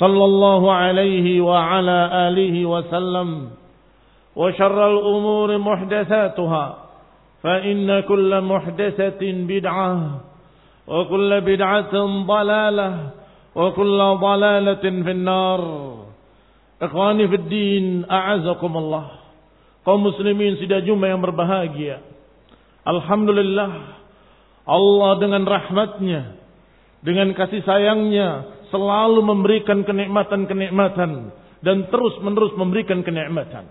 sallallahu الله عليه وعلى آله wa sallam. الأمور محدثاتها فإن كل محدثة inna وكل بدعة ضلالة وكل ضلالة في النار wa في الدين fin الله قوم fid سيدا a'azakumullah. Kaum muslimin sidang Jumat alhamdulillah Allah dengan rahmatnya dengan kasih sayangnya selalu memberikan kenikmatan-kenikmatan dan terus menerus memberikan kenikmatan.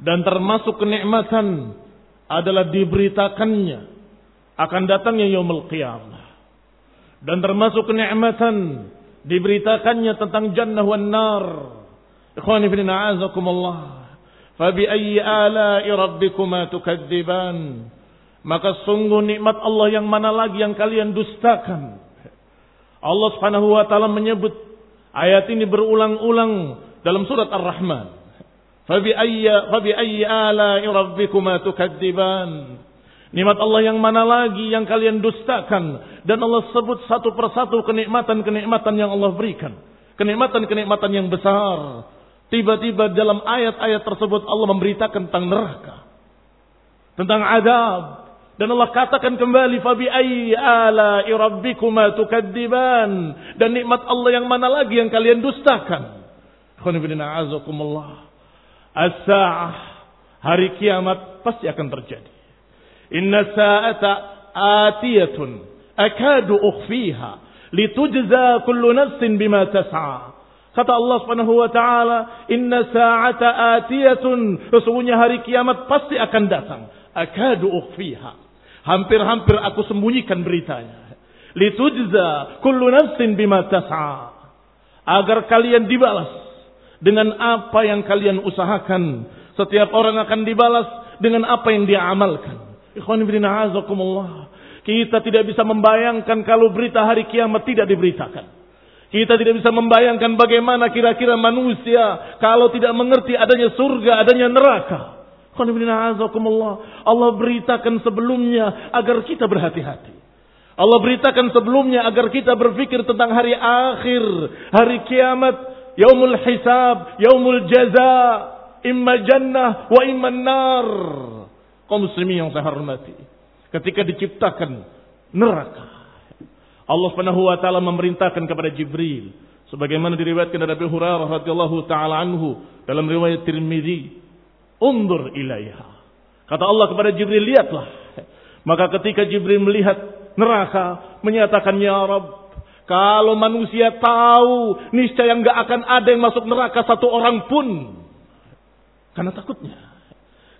Dan termasuk kenikmatan adalah diberitakannya akan datangnya yaumul qiyamah. Dan termasuk kenikmatan diberitakannya tentang jannah wan nar. Ikhwani fi a'azakumullah. Fabi'ayyi ala'i rabbikuma tukadziban. Maka sungguh nikmat Allah yang mana lagi yang kalian dustakan. Allah subhanahu wa ta'ala menyebut ayat ini berulang-ulang dalam surat Ar-Rahman. Fabi'ayyi ala'i rabbikuma tukadziban. Nikmat Allah yang mana lagi yang kalian dustakan. Dan Allah sebut satu persatu kenikmatan-kenikmatan yang Allah berikan. Kenikmatan-kenikmatan yang besar. Tiba-tiba dalam ayat-ayat tersebut Allah memberitakan tentang neraka. Tentang adab. Dan Allah katakan kembali fabi ayyi ala'i rabbikuma tukadziban. Dan nikmat Allah yang mana lagi yang kalian dustakan? Khonibina azakumullah. As-sa'ah hari kiamat pasti akan terjadi. Inna sa'ata atiyatun akadu ukhfiha litujza kullu nafsin bima tas'a. Kata Allah Subhanahu wa taala, "Inna sa'ata atiyatun." Sesungguhnya hari kiamat pasti akan datang. Akadu ukhfiha. Hampir-hampir aku sembunyikan beritanya. Litujza kullu nafsin bima tas'a. Agar kalian dibalas dengan apa yang kalian usahakan. Setiap orang akan dibalas dengan apa yang dia amalkan. Ikhwan ibn Kita tidak bisa membayangkan kalau berita hari kiamat tidak diberitakan. Kita tidak bisa membayangkan bagaimana kira-kira manusia kalau tidak mengerti adanya surga, adanya neraka. Allah beritakan sebelumnya agar kita berhati-hati. Allah beritakan sebelumnya agar kita berpikir tentang hari akhir, hari kiamat, yaumul hisab, yaumul jaza, imma jannah wa imma nar. Kaum muslimin yang saya hormati. Ketika diciptakan neraka. Allah Subhanahu wa taala memerintahkan kepada Jibril sebagaimana diriwayatkan dari Abu Hurairah radhiyallahu taala anhu dalam riwayat Tirmizi, "Undur ilaiha." Kata Allah kepada Jibril, "Lihatlah." Maka ketika Jibril melihat neraka, menyatakan, "Ya Rabb, kalau manusia tahu, niscaya nggak akan ada yang masuk neraka satu orang pun." Karena takutnya.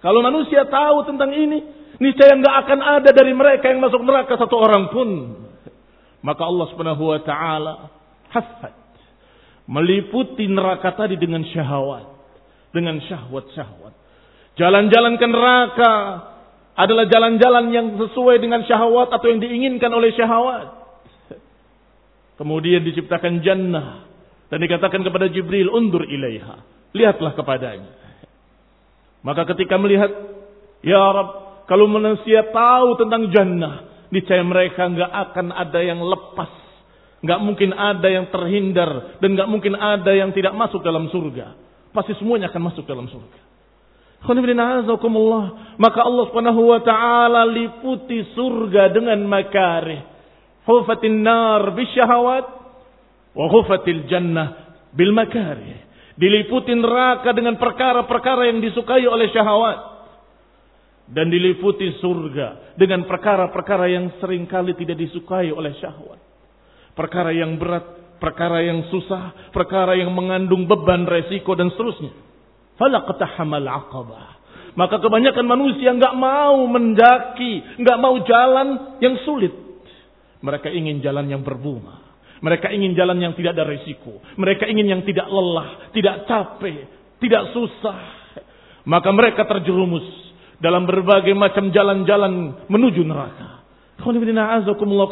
Kalau manusia tahu tentang ini, niscaya nggak akan ada dari mereka yang masuk neraka satu orang pun. Maka Allah Subhanahu wa taala hafat meliputi neraka tadi dengan syahwat, dengan syahwat-syahwat. Jalan-jalan ke neraka adalah jalan-jalan yang sesuai dengan syahwat atau yang diinginkan oleh syahwat. Kemudian diciptakan jannah dan dikatakan kepada Jibril, "Undur ilaiha." Lihatlah kepadanya. Maka ketika melihat, "Ya Rab, kalau manusia tahu tentang jannah, niscaya mereka nggak akan ada yang lepas, nggak mungkin ada yang terhindar dan nggak mungkin ada yang tidak masuk dalam surga. Pasti semuanya akan masuk dalam surga." Maka Allah Subhanahu wa taala liputi surga dengan makarih hufatin nar bisyahawat wa hufatil jannah bil makarih. Diliputi neraka dengan perkara-perkara yang disukai oleh syahwat. Dan diliputi surga dengan perkara-perkara yang sering kali tidak disukai oleh syahwat. Perkara yang berat, perkara yang susah, perkara yang mengandung beban resiko dan seterusnya. Falaqtahamal aqabah. Maka kebanyakan manusia nggak mau mendaki, nggak mau jalan yang sulit. Mereka ingin jalan yang berbunga. Mereka ingin jalan yang tidak ada risiko. Mereka ingin yang tidak lelah, tidak capek, tidak susah. Maka mereka terjerumus dalam berbagai macam jalan-jalan menuju neraka.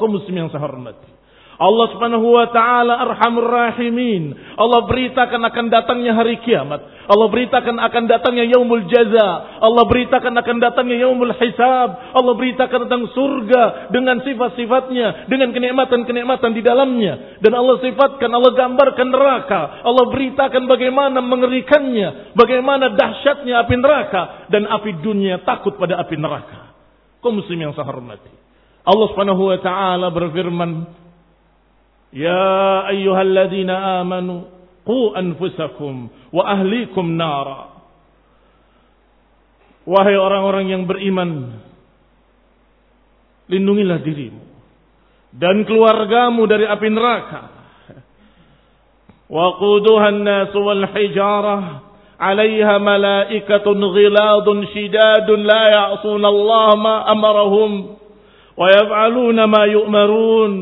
muslim yang saya hormati. Allah Subhanahu wa taala Arhamur Rahimin. Allah beritakan akan datangnya hari kiamat. Allah beritakan akan datangnya yaumul jaza. Allah beritakan akan datangnya yaumul hisab. Allah beritakan tentang surga dengan sifat-sifatnya, dengan kenikmatan-kenikmatan di dalamnya. Dan Allah sifatkan, Allah gambarkan neraka. Allah beritakan bagaimana mengerikannya, bagaimana dahsyatnya api neraka dan api dunia takut pada api neraka. Kau muslim yang saya hormati. Allah Subhanahu wa taala berfirman يا أيها الذين آمنوا قوا أنفسكم وأهليكم نارا Wahai orang-orang yang beriman, lindungilah dirimu dan keluargamu dari api neraka. Waquduha an-nas wal hijarah 'alayha malaikatun ghiladun shidadun la ya'suna Allah ma amarahum wa yaf'aluna ma yu'marun.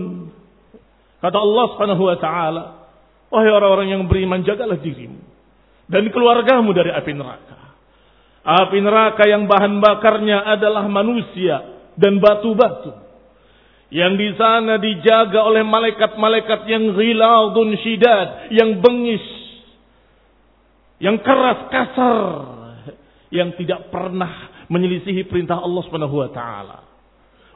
Kata Allah Subhanahu wa taala, wahai orang-orang yang beriman, jagalah dirimu dan keluargamu dari api neraka. Api neraka yang bahan bakarnya adalah manusia dan batu-batu. Yang di sana dijaga oleh malaikat-malaikat yang ghiladun syidad, yang bengis, yang keras kasar, yang tidak pernah menyelisihi perintah Allah Subhanahu wa taala.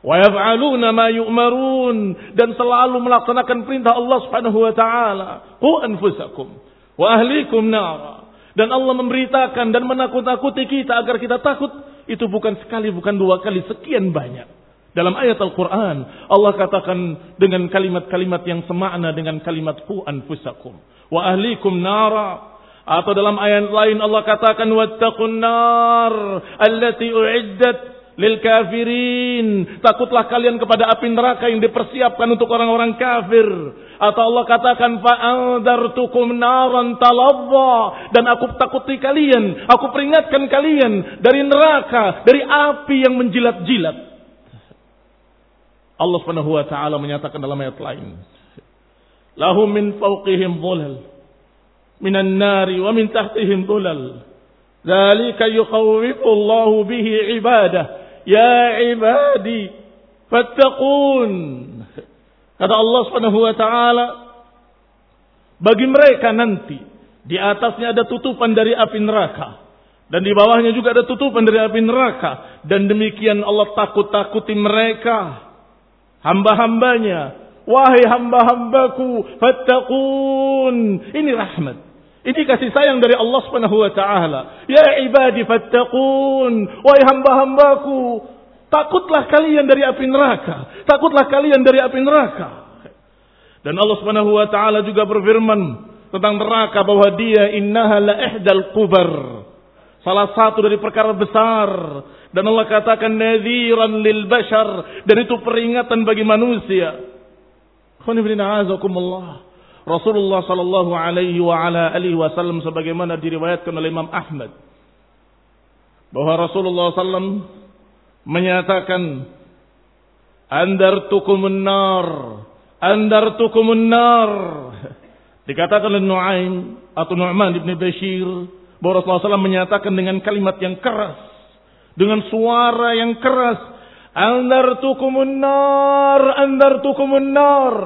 Wa yaf'aluna ma yu'marun dan selalu melaksanakan perintah Allah Subhanahu wa taala. Qu anfusakum wa ahlikum nara. Dan Allah memberitakan dan menakut-nakuti kita agar kita takut itu bukan sekali, bukan dua kali, sekian banyak. Dalam ayat Al-Quran, Allah katakan dengan kalimat-kalimat yang semakna dengan kalimat ku anfusakum wa ahlikum nara. Atau dalam ayat lain Allah katakan wattaqun nar allati uiddat lil kafirin. Takutlah kalian kepada api neraka yang dipersiapkan untuk orang-orang kafir. Atau Allah katakan fa'andartukum naran talabba dan aku takuti kalian, aku peringatkan kalian dari neraka, dari api yang menjilat-jilat. Allah Subhanahu wa taala menyatakan dalam ayat lain. Lahum min fawqihim dhulal minan nari wa min tahtihim dhulal. Dzalika yukhawwifu Allahu bihi ibadah Ya ibadi, fattaqun. Kata Allah Subhanahu wa taala, bagi mereka nanti di atasnya ada tutupan dari api neraka dan di bawahnya juga ada tutupan dari api neraka dan demikian Allah takut-takuti mereka hamba-hambanya. Wahai hamba-hambaku fattaqun. Ini rahmat ini kasih sayang dari Allah Subhanahu wa taala. Ya ibadi fattaqun, wahai hamba-hambaku, takutlah kalian dari api neraka. Takutlah kalian dari api neraka. Dan Allah Subhanahu wa taala juga berfirman tentang neraka bahwa dia innaha la ihdal qubar. Salah satu dari perkara besar dan Allah katakan nadhiran lil bashar dan itu peringatan bagi manusia. Khonibina azakumullah. Rasulullah sallallahu alaihi wa ala alihi wasallam sebagaimana diriwayatkan oleh Imam Ahmad. Bahwa Rasulullah SAW menyatakan andartukumun nar andartukumun nar. Dikatakan oleh Nuaim atau Nu'man ibn Bashir bahwa Rasulullah SAW menyatakan dengan kalimat yang keras dengan suara yang keras andartukumun nar andartukumun nar.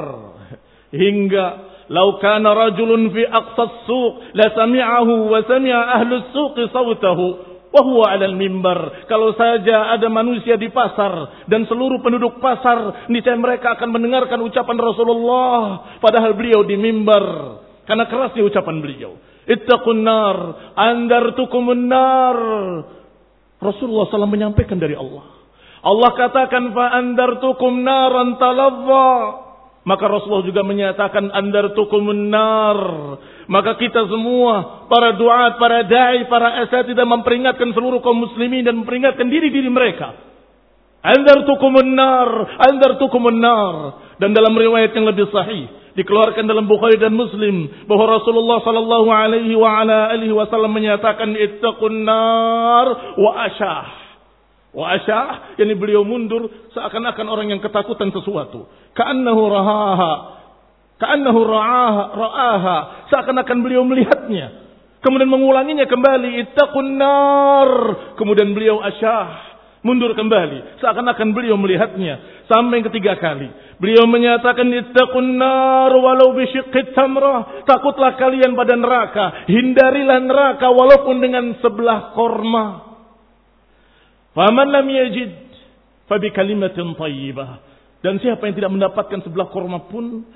Hingga "Lau kana rajulun fi aqsas suq la sami'ahu wa sami'a ahlus suqi sautahu." Wahuwa alal mimbar. Kalau saja ada manusia di pasar dan seluruh penduduk pasar, niscaya mereka akan mendengarkan ucapan Rasulullah. Padahal beliau di mimbar. Karena kerasnya ucapan beliau. Ittaqun nar, andartukumun nar. Rasulullah SAW menyampaikan dari Allah. Allah katakan, fa fa'andartukum naran talabba. Maka Rasulullah juga menyatakan andartukumun nar. Maka kita semua, para duat, para da'i, para tidak memperingatkan seluruh kaum muslimin dan memperingatkan diri-diri mereka. Andartukumun nar, andartukumun nar. Dan dalam riwayat yang lebih sahih, dikeluarkan dalam Bukhari dan Muslim bahwa Rasulullah sallallahu alaihi wa ala alihi wasallam menyatakan ittaqun nar wa asyah. Wa asyah, yakni beliau mundur seakan-akan orang yang ketakutan sesuatu. Ka'annahu rahaha. Ka'annahu ra'aha, ra'aha. Seakan-akan beliau melihatnya. Kemudian mengulanginya kembali. Ittaqun nar. Kemudian beliau asyah. Mundur kembali. Seakan-akan beliau melihatnya. Sampai ketiga kali. Beliau menyatakan ittaqun nar walau bisyiqqit tamrah. Takutlah kalian pada neraka. Hindarilah neraka walaupun dengan sebelah korma. Faman lam yajid fabi kalimatin thayyibah. Dan siapa yang tidak mendapatkan sebelah korma pun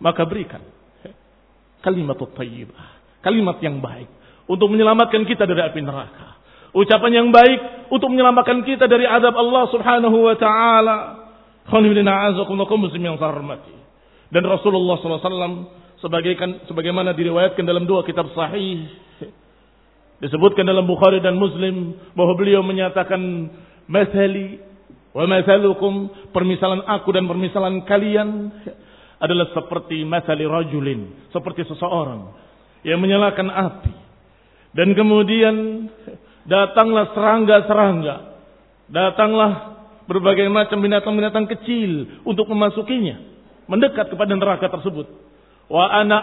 maka berikan kalimat thayyibah, kalimat yang baik untuk menyelamatkan kita dari api neraka. Ucapan yang baik untuk menyelamatkan kita dari adab Allah Subhanahu wa taala. Dan Rasulullah SAW sebagaimana diriwayatkan dalam dua kitab sahih Disebutkan dalam Bukhari dan Muslim bahwa beliau menyatakan masali wa masalukum permisalan aku dan permisalan kalian adalah seperti masali rajulin, seperti seseorang yang menyalakan api. Dan kemudian datanglah serangga-serangga, datanglah berbagai macam binatang-binatang kecil untuk memasukinya, mendekat kepada neraka tersebut. Wa ana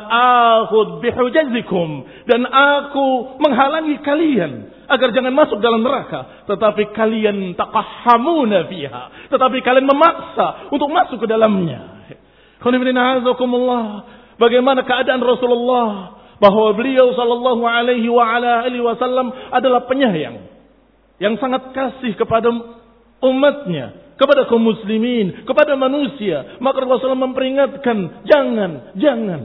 akhud bihujazikum. Dan aku menghalangi kalian. Agar jangan masuk dalam neraka. Tetapi kalian taqahamuna fiha. Tetapi kalian memaksa untuk masuk ke dalamnya. Bagaimana keadaan Rasulullah. Bahwa beliau sallallahu alaihi wa ala alihi wasallam adalah penyayang. Yang sangat kasih kepada umatnya kepada kaum muslimin, kepada manusia. Maka Rasulullah memperingatkan, jangan, jangan.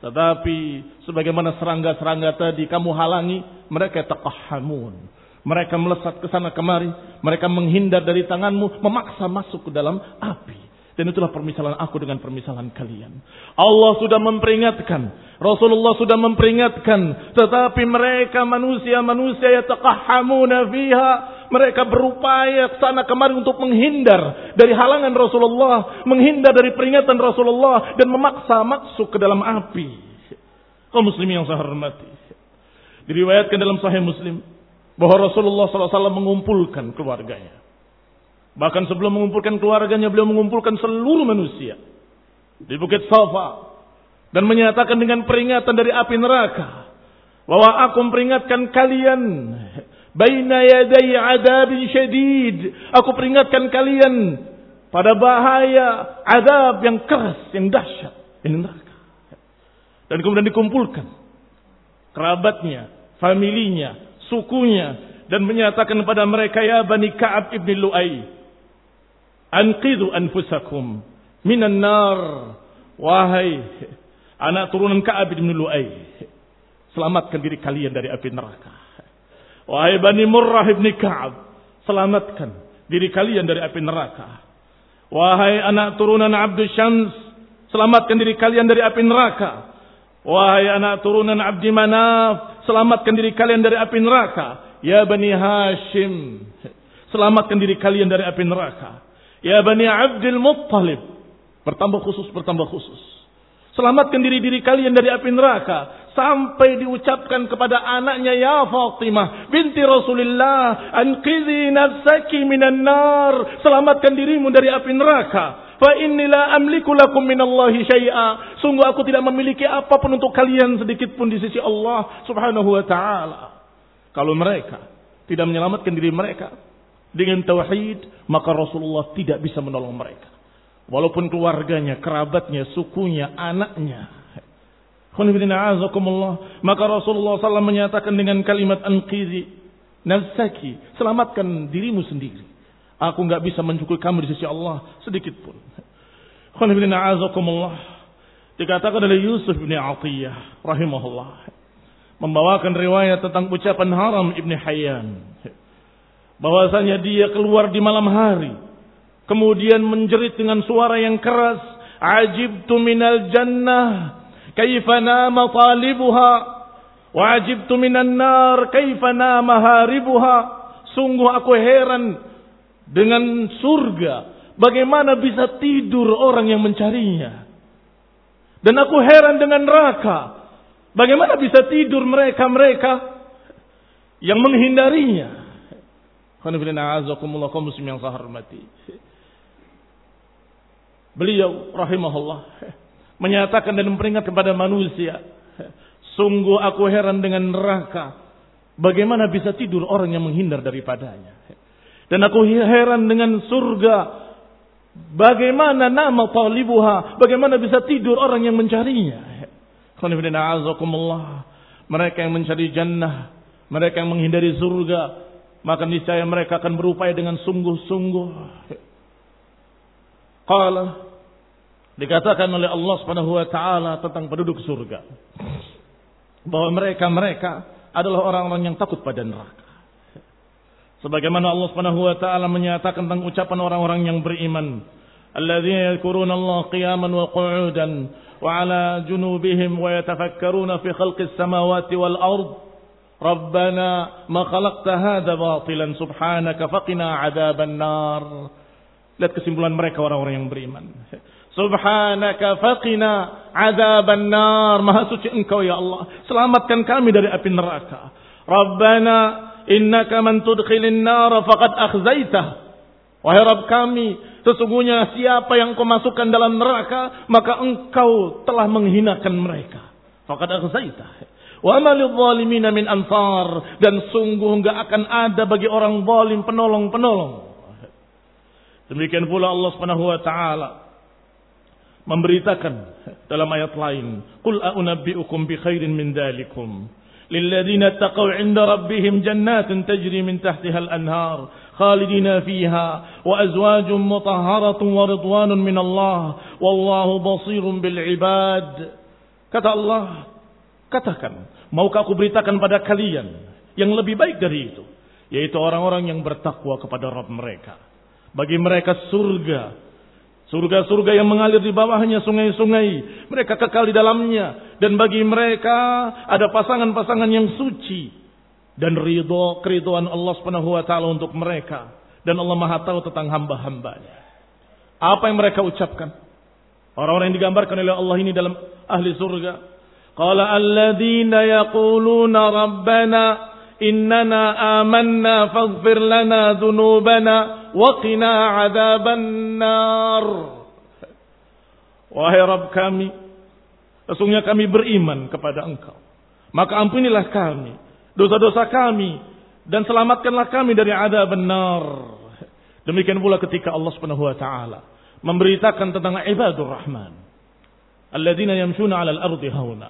Tetapi sebagaimana serangga-serangga tadi kamu halangi, mereka taqahamun. Mereka melesat ke sana kemari, mereka menghindar dari tanganmu, memaksa masuk ke dalam api. Dan itulah permisalan aku dengan permisalan kalian. Allah sudah memperingatkan. Rasulullah sudah memperingatkan. Tetapi mereka manusia-manusia yang taqahamuna fiha. Mereka berupaya sana kemari untuk menghindar dari halangan Rasulullah. Menghindar dari peringatan Rasulullah. Dan memaksa masuk ke dalam api. Kau muslim yang saya hormati. Diriwayatkan dalam sahih muslim. Bahwa Rasulullah SAW mengumpulkan keluarganya. Bahkan sebelum mengumpulkan keluarganya, beliau mengumpulkan seluruh manusia di Bukit Safa dan menyatakan dengan peringatan dari api neraka bahwa aku memperingatkan kalian baina yaday adabin syadid. Aku peringatkan kalian pada bahaya adab yang keras, yang dahsyat, ini neraka. Dan kemudian dikumpulkan kerabatnya, familinya, sukunya dan menyatakan kepada mereka ya Bani Ka'ab ibn Lu'ay Anqidhu anfusakum minan nar. Wahai anak turunan Ka'ab bin Lu'ay. Selamatkan diri kalian dari api neraka. Wahai Bani Murrah bin Ka'ab. Selamatkan diri kalian dari api neraka. Wahai anak turunan Abdul Syams. Selamatkan diri kalian dari api neraka. Wahai anak turunan Abdi Manaf. Selamatkan diri kalian dari api neraka. Ya Bani Hashim. Selamatkan diri kalian dari api neraka. Ya Bani Abdul Muttalib. Bertambah khusus, bertambah khusus. Selamatkan diri-diri kalian dari api neraka. Sampai diucapkan kepada anaknya, Ya Fatimah, binti Rasulullah, Anqidhi nafsaki minan nar. Selamatkan dirimu dari api neraka. Fa inni la amliku lakum minallahi syai'a. Sungguh aku tidak memiliki apa pun untuk kalian sedikit pun di sisi Allah subhanahu wa ta'ala. Kalau mereka tidak menyelamatkan diri mereka dengan tauhid, maka Rasulullah tidak bisa menolong mereka. Walaupun keluarganya, kerabatnya, sukunya, anaknya. Maka Rasulullah SAW menyatakan dengan kalimat anqidhi nafsaki, selamatkan dirimu sendiri. Aku nggak bisa mencukupi kamu di sisi Allah sedikit pun. Dikatakan oleh Yusuf bin Atiyah rahimahullah membawakan riwayat tentang ucapan Haram Ibn Hayyan bahwasanya dia keluar di malam hari kemudian menjerit dengan suara yang keras, "Ajibtu minal jannah, kaifa nama talibuha, wa ajibtu minan nar, kaifa nama haribuha." Sungguh aku heran dengan surga, bagaimana bisa tidur orang yang mencarinya. Dan aku heran dengan neraka, bagaimana bisa tidur mereka-mereka yang menghindarinya. Qanifilina azakumullah kaum muslim yang saya hormati. Beliau rahimahullah menyatakan dan memperingat kepada manusia, sungguh aku heran dengan neraka. Bagaimana bisa tidur orang yang menghindar daripadanya? Dan aku heran dengan surga. Bagaimana nama talibuha? Bagaimana bisa tidur orang yang mencarinya? Mereka yang mencari jannah, mereka yang menghindari surga, maka niscaya mereka akan berupaya dengan sungguh-sungguh Qala dikatakan oleh Allah Subhanahu wa taala tentang penduduk surga bahwa mereka-mereka adalah orang-orang yang takut pada neraka. Sebagaimana Allah Subhanahu wa taala menyatakan tentang ucapan orang-orang yang beriman, alladzina yadhkuruna Allah qiyaman wa qu'udan wa 'ala junubihim wa yatafakkaruna fi khalqis samawati wal ard. Rabbana ma khalaqta hadza batilan subhanaka faqina 'adzaban nar. Lihat kesimpulan mereka orang-orang yang beriman. Subhanaka faqina adaban nar. Maha suci engkau ya Allah. Selamatkan kami dari api neraka. Rabbana innaka man tudkhilin nar faqad akhzaitah. Wahai Rabb kami, sesungguhnya siapa yang kau masukkan dalam neraka, maka engkau telah menghinakan mereka. Faqad akhzaitah. Wa zalimin min ansar dan sungguh enggak akan ada bagi orang zalim penolong-penolong. Demikian pula Allah Subhanahu wa taala memberitakan dalam ayat lain, "Qul a'unabbi'ukum bi khairin min 'inda rabbihim jannatin tajri min tahtiha al-anhar khalidina fiha wa azwajun mutahharatun wa ridwanun min Allah. Wallahu basirun bil ibad." Kata Allah, katakan, maukah aku beritakan pada kalian yang lebih baik dari itu, yaitu orang-orang yang bertakwa kepada Rabb mereka bagi mereka surga. Surga-surga yang mengalir di bawahnya sungai-sungai. Mereka kekal di dalamnya. Dan bagi mereka ada pasangan-pasangan yang suci. Dan ridho, keriduan Allah subhanahu wa ta'ala untuk mereka. Dan Allah maha tahu tentang hamba-hambanya. Apa yang mereka ucapkan? Orang-orang yang digambarkan oleh Allah ini dalam ahli surga. Qala alladhina yaquluna rabbana innana amanna faghfir lana dhunubana وقنا عذاب النار Wahai Rabb kami, sesungguhnya kami beriman kepada Engkau. Maka ampunilah kami, dosa-dosa kami, dan selamatkanlah kami dari adab benar. Demikian pula ketika Allah Subhanahu wa taala memberitakan tentang ibadur rahman. Alladzina yamshuna 'alal ardi hauna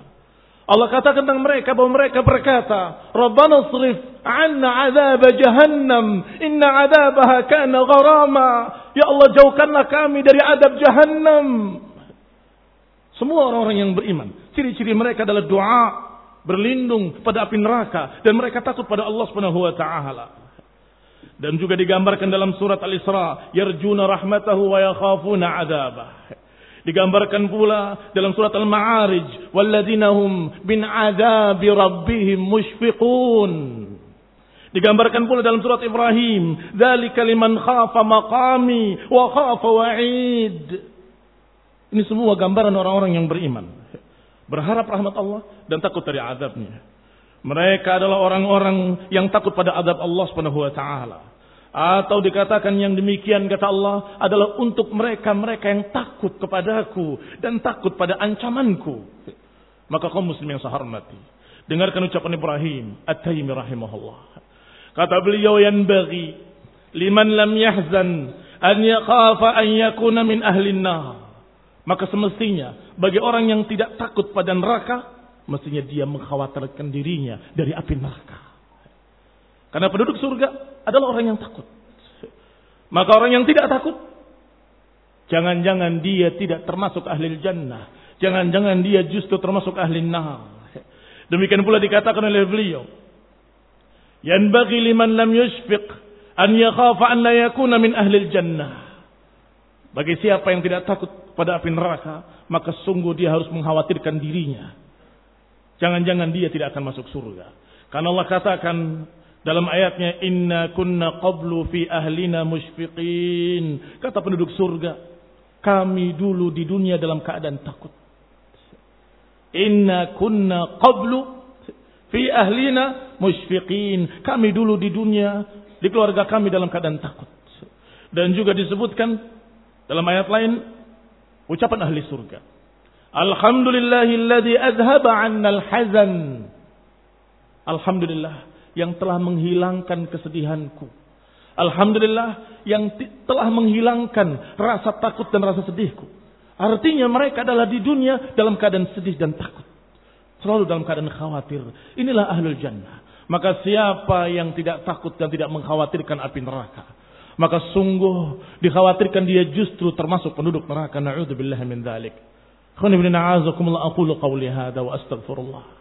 Allah katakan tentang mereka bahwa mereka berkata, Rabbana srif anna azab jahannam, inna azabaha kana gharama. Ya Allah jauhkanlah kami dari adab jahannam. Semua orang-orang yang beriman, ciri-ciri mereka adalah doa, berlindung pada api neraka dan mereka takut pada Allah Subhanahu wa taala. Dan juga digambarkan dalam surat Al-Isra, yarjuna rahmatahu wa yakhafuna adzabah. Digambarkan pula dalam surat Al-Ma'arij, "Walladzina hum bin adzabi rabbihim mushfiqun." Digambarkan pula dalam surat Ibrahim, "Dzalika liman khafa maqami wa khafa wa'id." Ini semua gambaran orang-orang yang beriman. Berharap rahmat Allah dan takut dari azabnya. Mereka adalah orang-orang yang takut pada azab Allah Subhanahu wa taala. Atau dikatakan yang demikian kata Allah adalah untuk mereka-mereka yang takut kepadaku dan takut pada ancamanku. Maka kaum muslim yang saya hormati. Dengarkan ucapan Ibrahim At-Taimi rahimahullah. Kata beliau yang bagi liman lam yahzan an yakhafa an yakuna min ahli nar. Maka semestinya bagi orang yang tidak takut pada neraka mestinya dia mengkhawatirkan dirinya dari api neraka. Karena penduduk surga adalah orang yang takut. Maka orang yang tidak takut, jangan-jangan dia tidak termasuk ahli jannah. Jangan-jangan dia justru termasuk ahli nar. Demikian pula dikatakan oleh beliau. bagi liman lam yushfiq an yakhafa an la yakuna min ahli jannah. Bagi siapa yang tidak takut pada api neraka, maka sungguh dia harus mengkhawatirkan dirinya Jangan-jangan dia tidak akan masuk surga. Karena Allah katakan dalam ayatnya inna kunna qablu fi ahlina musyfiqin. Kata penduduk surga, kami dulu di dunia dalam keadaan takut. Inna kunna qablu fi ahlina musyfiqin. Kami dulu di dunia di keluarga kami dalam keadaan takut. Dan juga disebutkan dalam ayat lain ucapan ahli surga. Alhamdulillahilladzi adhaba 'annal hazan. Alhamdulillah yang telah menghilangkan kesedihanku. Alhamdulillah yang telah menghilangkan rasa takut dan rasa sedihku. Artinya mereka adalah di dunia dalam keadaan sedih dan takut. Selalu dalam keadaan khawatir. Inilah ahlul jannah. Maka siapa yang tidak takut dan tidak mengkhawatirkan api neraka. Maka sungguh dikhawatirkan dia justru termasuk penduduk neraka. Na'udzubillah min dhalik. Khunibnina a'azakumullah aqulu qawli hadha wa astagfirullah.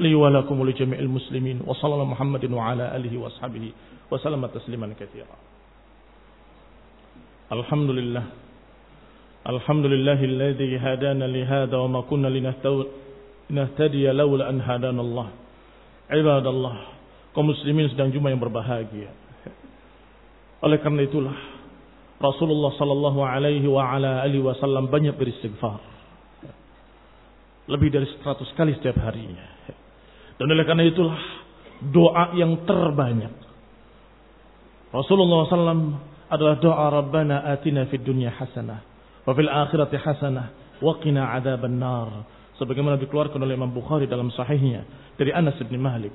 لي ولكم ولجميع المسلمين وصلى الله محمد وعلى آله وأصحابه وسلم تسليما كثيرا الحمد لله الحمد لله الذي هدانا لهذا وما كنا لنهتدي لولا أن هدانا الله عباد الله kaum muslimin sedang jumpa yang berbahagia. Oleh karena itulah Rasulullah sallallahu alaihi wa ala alihi wasallam banyak beristighfar. Lebih dari 100 kali setiap harinya. Dan oleh karena itulah doa yang terbanyak. Rasulullah SAW adalah doa Rabbana atina fid dunya hasanah wa fil akhirati hasanah wa qina adzaban nar. Sebagaimana dikeluarkan oleh Imam Bukhari dalam sahihnya dari Anas bin Malik.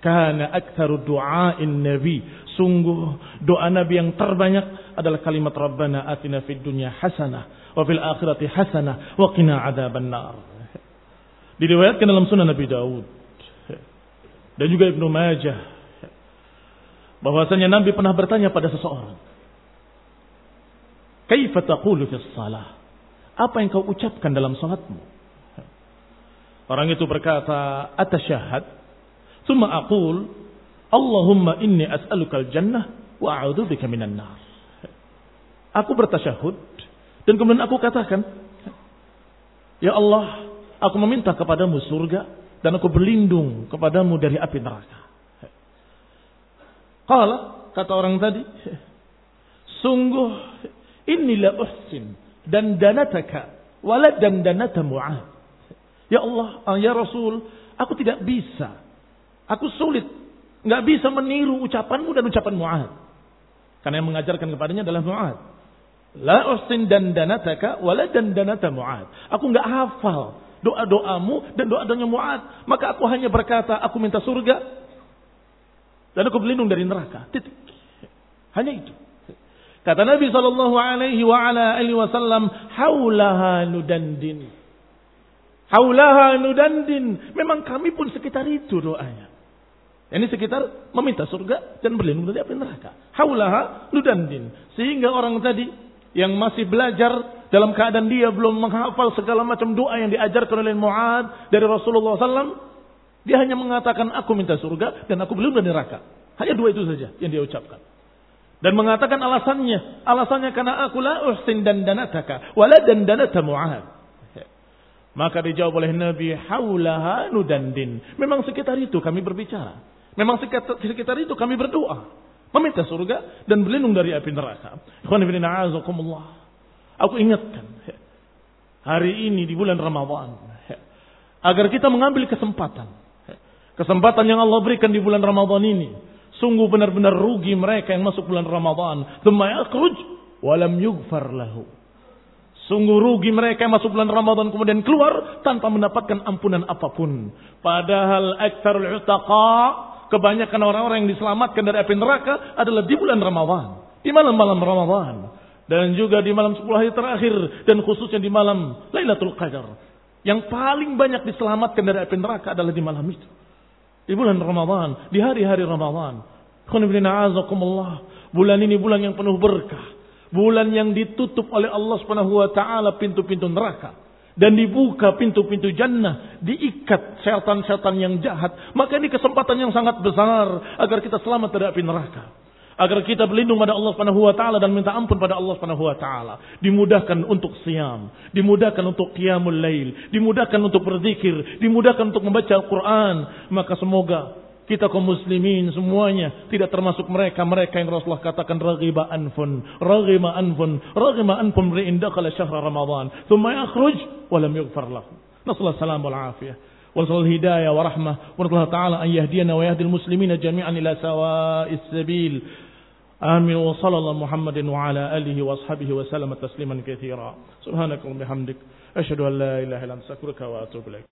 Kana aktsaru du'ain nabi. Sungguh doa Nabi yang terbanyak adalah kalimat Rabbana atina fid dunya hasanah wa fil akhirati hasanah wa qina adzaban nar. Diriwayatkan dalam Sunan Nabi Daud dan juga Ibnu Majah bahwasanya Nabi pernah bertanya pada seseorang, "Kaifa taqulu fi shalah?" Apa yang kau ucapkan dalam salatmu? Orang itu berkata, "Atasyahad?" Thumma aqul, Allahumma inni as'aluka al-jannah wa a'udzubika minan nar. Aku bertasyahud dan kemudian aku katakan, Ya Allah, aku meminta kepadamu surga dan aku berlindung kepadamu dari api neraka. Qala, kata orang tadi, sungguh inilah uhsin dan danataka wala dan danata mu'ad. Ya Allah, ya Rasul, aku tidak bisa Aku sulit. Nggak bisa meniru ucapanmu dan ucapan Mu'ad. Karena yang mengajarkan kepadanya adalah Mu'ad. La usin dan danataka wala dan danata Mu'ad. Aku nggak hafal doa-doamu dan doa-doanya Mu'ad. Maka aku hanya berkata, aku minta surga. Dan aku berlindung dari neraka. Titik. Hanya itu. Kata Nabi Shallallahu Alaihi Wasallam, haulaha nudandin, haulaha nudandin. Memang kami pun sekitar itu doanya. Ini sekitar meminta surga dan berlindung dari api neraka. Haulaha ludandin. Sehingga orang tadi yang masih belajar dalam keadaan dia belum menghafal segala macam doa yang diajarkan oleh Mu'ad dari Rasulullah SAW. Dia hanya mengatakan aku minta surga dan aku berlindung dari neraka. Hanya dua itu saja yang dia ucapkan. Dan mengatakan alasannya. Alasannya karena aku la uhsin dan danataka. Wala dan danata Mu'ad. Maka dijawab oleh Nabi, haulaha nudandin. Memang sekitar itu kami berbicara. Memang sekitar, itu kami berdoa. Meminta surga dan berlindung dari api neraka. Aku ingatkan. hari ini di bulan Ramadhan. Agar kita mengambil kesempatan. Kesempatan yang Allah berikan di bulan Ramadhan ini. Sungguh benar-benar rugi mereka yang masuk bulan Ramadhan. Thumma yakhruj walam yughfar lahu. Sungguh rugi mereka yang masuk bulan Ramadan kemudian keluar tanpa mendapatkan ampunan apa pun. Padahal aktsarul utaqa, kebanyakan orang-orang yang diselamatkan dari api neraka adalah di bulan Ramadan, di malam-malam Ramadan dan juga di malam 10 hari terakhir dan khususnya di malam Lailatul Qadar. Yang paling banyak diselamatkan dari api neraka adalah di malam itu. Di bulan Ramadan, di hari-hari Ramadan. Bulan ini bulan yang penuh berkah bulan yang ditutup oleh Allah Subhanahu wa taala pintu-pintu neraka dan dibuka pintu-pintu jannah, diikat setan-setan yang jahat. Maka ini kesempatan yang sangat besar agar kita selamat dari api neraka Agar kita berlindung pada Allah Subhanahu wa taala dan minta ampun pada Allah Subhanahu wa taala. Dimudahkan untuk siam, dimudahkan untuk qiyamul lail, dimudahkan untuk berzikir, dimudahkan untuk membaca Al-Qur'an. Maka semoga kita kaum muslimin semuanya tidak termasuk mereka mereka yang Rasulullah katakan raghiba anfun raghiba anfun raghiba anfun ri'in dakhala syahra ramadan thumma yakhruj wa lam yughfar lahu nasallahu salam wal afiyah ونسأل الهداية ورحمة ونسأل الله تعالى أن يهدينا ويهدي المسلمين جميعا إلى سواء السبيل آمين. وصلى الله محمد وعلى آله وأصحابه وسلم تسليما كثيرا. سبحانك وبحمدك أشهد أن لا إله إلا أنت أستغفرك وأتوب إليك.